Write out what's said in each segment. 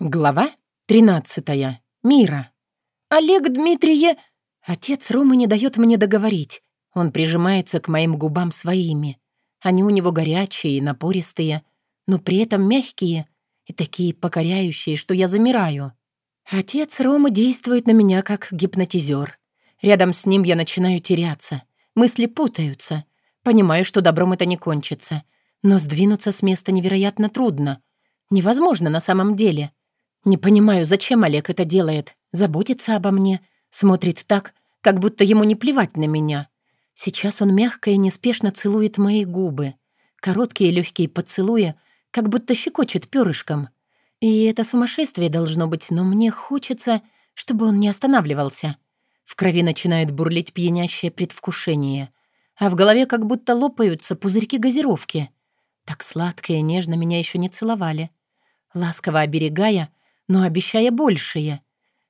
Глава 13. Мира. «Олег Дмитрие...» Отец Ромы не дает мне договорить. Он прижимается к моим губам своими. Они у него горячие и напористые, но при этом мягкие и такие покоряющие, что я замираю. Отец Ромы действует на меня как гипнотизер. Рядом с ним я начинаю теряться. Мысли путаются. Понимаю, что добром это не кончится. Но сдвинуться с места невероятно трудно. Невозможно на самом деле — не понимаю, зачем Олег это делает. Заботится обо мне, смотрит так, как будто ему не плевать на меня. Сейчас он мягко и неспешно целует мои губы. Короткие легкие поцелуи, как будто щекочет перышком. И это сумасшествие должно быть, но мне хочется, чтобы он не останавливался. В крови начинает бурлить пьянящее предвкушение, а в голове как будто лопаются пузырьки газировки. Так сладко и нежно меня еще не целовали. Ласково оберегая, но обещая большее.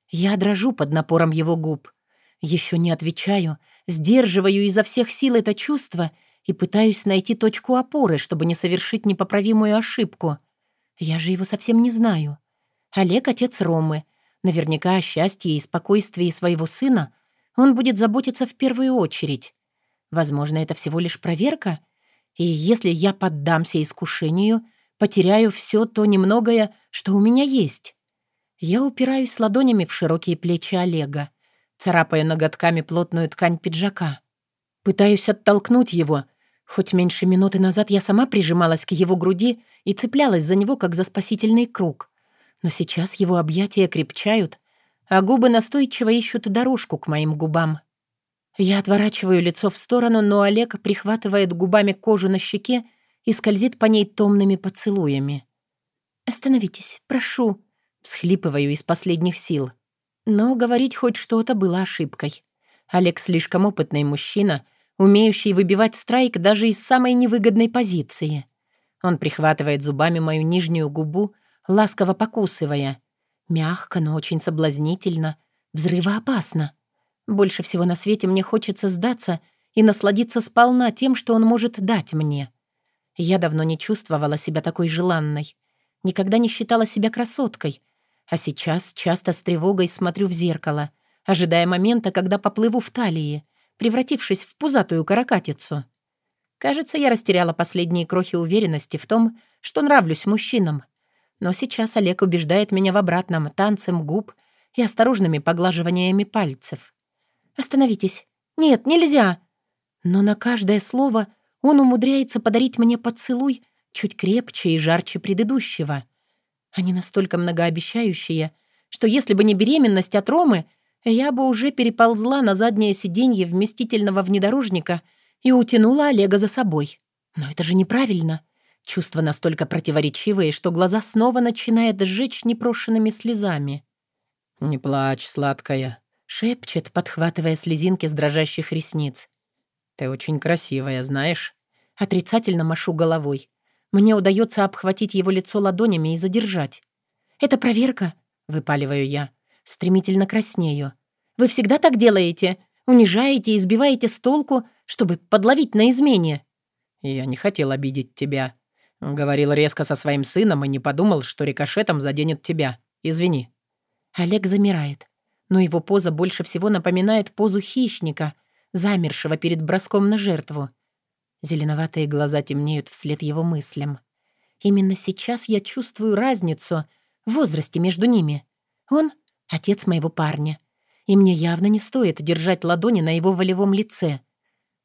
Я дрожу под напором его губ. Еще не отвечаю, сдерживаю изо всех сил это чувство и пытаюсь найти точку опоры, чтобы не совершить непоправимую ошибку. Я же его совсем не знаю. Олег — отец Ромы. Наверняка о счастье и спокойствии своего сына он будет заботиться в первую очередь. Возможно, это всего лишь проверка, и если я поддамся искушению, потеряю все то немногое, что у меня есть. Я упираюсь ладонями в широкие плечи Олега, царапаю ноготками плотную ткань пиджака. Пытаюсь оттолкнуть его. Хоть меньше минуты назад я сама прижималась к его груди и цеплялась за него, как за спасительный круг. Но сейчас его объятия крепчают, а губы настойчиво ищут дорожку к моим губам. Я отворачиваю лицо в сторону, но Олег прихватывает губами кожу на щеке и скользит по ней томными поцелуями. «Остановитесь, прошу», Всхлипываю из последних сил. Но говорить хоть что-то было ошибкой. Олег слишком опытный мужчина, умеющий выбивать страйк даже из самой невыгодной позиции. Он прихватывает зубами мою нижнюю губу, ласково покусывая. Мягко, но очень соблазнительно. Взрывоопасно. Больше всего на свете мне хочется сдаться и насладиться сполна тем, что он может дать мне. Я давно не чувствовала себя такой желанной. Никогда не считала себя красоткой — а сейчас часто с тревогой смотрю в зеркало, ожидая момента, когда поплыву в талии, превратившись в пузатую каракатицу. Кажется, я растеряла последние крохи уверенности в том, что нравлюсь мужчинам. Но сейчас Олег убеждает меня в обратном танцем губ и осторожными поглаживаниями пальцев. «Остановитесь! Нет, нельзя!» Но на каждое слово он умудряется подарить мне поцелуй чуть крепче и жарче предыдущего — они настолько многообещающие, что если бы не беременность от Ромы, я бы уже переползла на заднее сиденье вместительного внедорожника и утянула Олега за собой. Но это же неправильно. Чувства настолько противоречивые, что глаза снова начинает сжечь непрошенными слезами. «Не плачь, сладкая», — шепчет, подхватывая слезинки с дрожащих ресниц. «Ты очень красивая, знаешь?» Отрицательно машу головой. Мне удается обхватить его лицо ладонями и задержать. «Это проверка», — выпаливаю я. Стремительно краснею. «Вы всегда так делаете? Унижаете и избиваете с толку, чтобы подловить на измене?» «Я не хотел обидеть тебя. Говорил резко со своим сыном и не подумал, что рикошетом заденет тебя. Извини». Олег замирает, но его поза больше всего напоминает позу хищника, замершего перед броском на жертву. Зеленоватые глаза темнеют вслед его мыслям. Именно сейчас я чувствую разницу в возрасте между ними. Он — отец моего парня. И мне явно не стоит держать ладони на его волевом лице.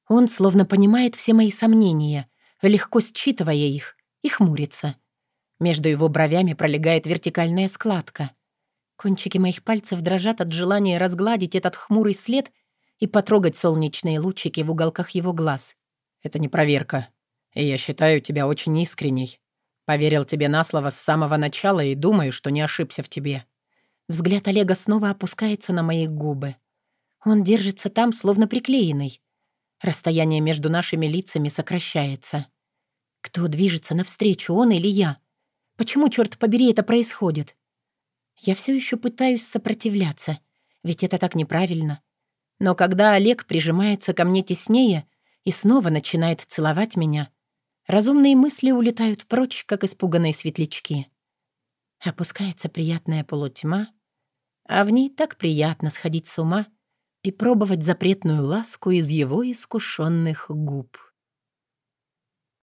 Он словно понимает все мои сомнения, легко считывая их, и хмурится. Между его бровями пролегает вертикальная складка. Кончики моих пальцев дрожат от желания разгладить этот хмурый след и потрогать солнечные лучики в уголках его глаз. Это не проверка. И я считаю тебя очень искренней. Поверил тебе на слово с самого начала и думаю, что не ошибся в тебе». Взгляд Олега снова опускается на мои губы. Он держится там, словно приклеенный. Расстояние между нашими лицами сокращается. Кто движется навстречу, он или я? Почему, черт побери, это происходит? Я все еще пытаюсь сопротивляться, ведь это так неправильно. Но когда Олег прижимается ко мне теснее, и снова начинает целовать меня, разумные мысли улетают прочь, как испуганные светлячки. Опускается приятная полутьма, а в ней так приятно сходить с ума и пробовать запретную ласку из его искушенных губ.